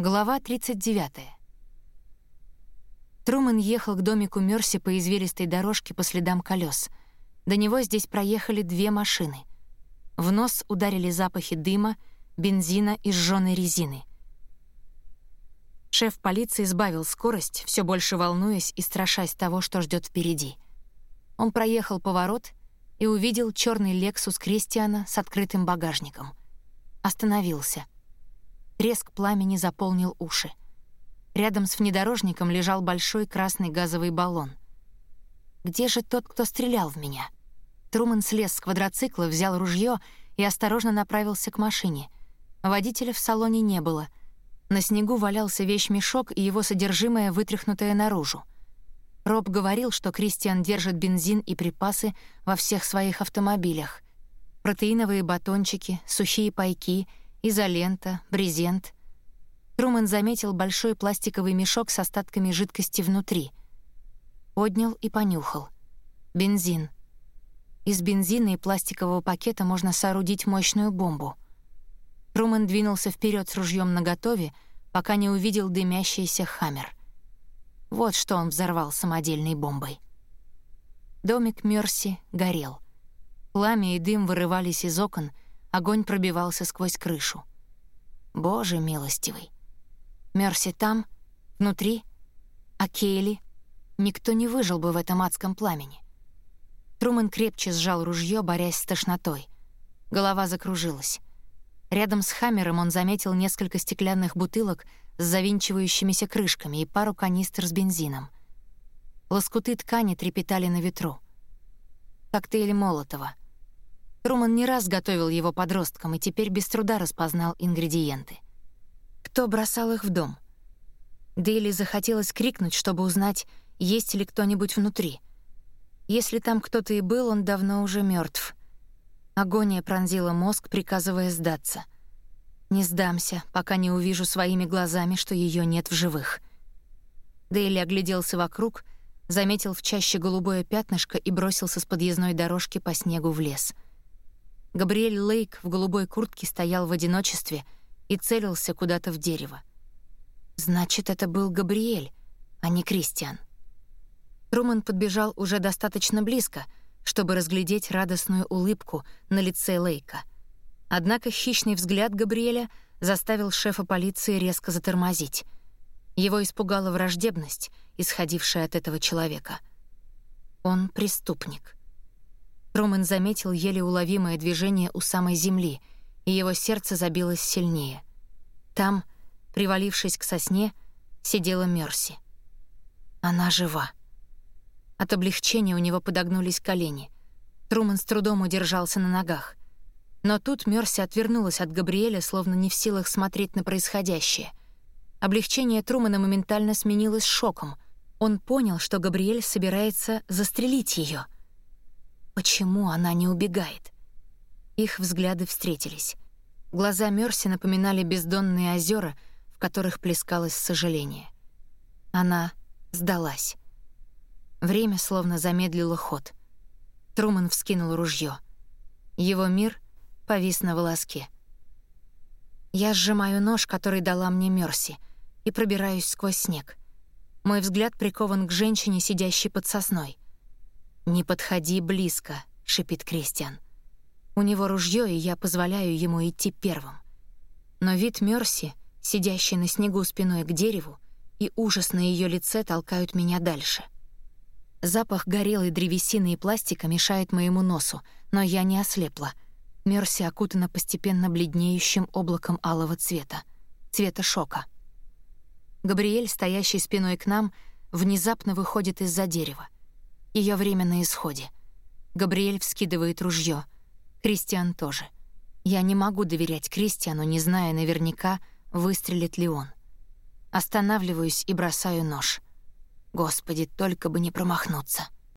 Глава 39. Трумэн ехал к домику Мёрси по извилистой дорожке по следам колес. До него здесь проехали две машины. В нос ударили запахи дыма, бензина и сжёной резины. Шеф полиции сбавил скорость, все больше волнуясь и страшась того, что ждет впереди. Он проехал поворот и увидел черный «Лексус» Кристиана с открытым багажником. Остановился — Треск пламени заполнил уши. Рядом с внедорожником лежал большой красный газовый баллон. «Где же тот, кто стрелял в меня?» Труман слез с квадроцикла, взял ружье и осторожно направился к машине. Водителя в салоне не было. На снегу валялся вещмешок и его содержимое, вытряхнутое наружу. Роб говорил, что Кристиан держит бензин и припасы во всех своих автомобилях. Протеиновые батончики, сухие пайки — изолента, брезент. Трумэн заметил большой пластиковый мешок с остатками жидкости внутри. Поднял и понюхал. Бензин. Из бензина и пластикового пакета можно соорудить мощную бомбу. Трумэн двинулся вперед с ружьем наготове, пока не увидел дымящийся «Хаммер». Вот что он взорвал самодельной бомбой. Домик Мерси горел. Пламя и дым вырывались из окон — Огонь пробивался сквозь крышу. Боже милостивый. Мерси там, внутри, а Кейли? Никто не выжил бы в этом адском пламени. Трумэн крепче сжал ружье, борясь с тошнотой. Голова закружилась. Рядом с Хаммером он заметил несколько стеклянных бутылок с завинчивающимися крышками и пару канистр с бензином. Лоскуты ткани трепетали на ветру. Коктейль Молотова — Труман не раз готовил его подросткам и теперь без труда распознал ингредиенты. Кто бросал их в дом? Дейли захотелось крикнуть, чтобы узнать, есть ли кто-нибудь внутри. Если там кто-то и был, он давно уже мертв. Агония пронзила мозг, приказывая сдаться. Не сдамся, пока не увижу своими глазами, что ее нет в живых. Дейли огляделся вокруг, заметил в чаще голубое пятнышко и бросился с подъездной дорожки по снегу в лес — Габриэль Лейк в голубой куртке стоял в одиночестве и целился куда-то в дерево. Значит, это был Габриэль, а не Кристиан. Труман подбежал уже достаточно близко, чтобы разглядеть радостную улыбку на лице Лейка. Однако хищный взгляд Габриэля заставил шефа полиции резко затормозить. Его испугала враждебность, исходившая от этого человека. Он преступник. Трумэн заметил еле уловимое движение у самой земли, и его сердце забилось сильнее. Там, привалившись к сосне, сидела Мерси. Она жива. От облегчения у него подогнулись колени. Трумэн с трудом удержался на ногах. Но тут Мерси отвернулась от Габриэля, словно не в силах смотреть на происходящее. Облегчение Трумэна моментально сменилось шоком. Он понял, что Габриэль собирается застрелить ее — Почему она не убегает? Их взгляды встретились. Глаза Мерси напоминали бездонные озера, в которых плескалось сожаление. Она сдалась. Время словно замедлило ход. Труман вскинул ружье. Его мир повис на волоске. Я сжимаю нож, который дала мне Мерси, и пробираюсь сквозь снег. Мой взгляд прикован к женщине, сидящей под сосной — «Не подходи близко», — шипит Кристиан. У него ружье, и я позволяю ему идти первым. Но вид Мерси, сидящий на снегу спиной к дереву, и ужас на ее лице толкают меня дальше. Запах горелой древесины и пластика мешает моему носу, но я не ослепла. Мерси окутана постепенно бледнеющим облаком алого цвета, цвета шока. Габриэль, стоящий спиной к нам, внезапно выходит из-за дерева. Ее время на исходе. Габриэль вскидывает ружье. Кристиан тоже. Я не могу доверять Кристиану, не зная наверняка, выстрелит ли он. Останавливаюсь и бросаю нож. Господи, только бы не промахнуться.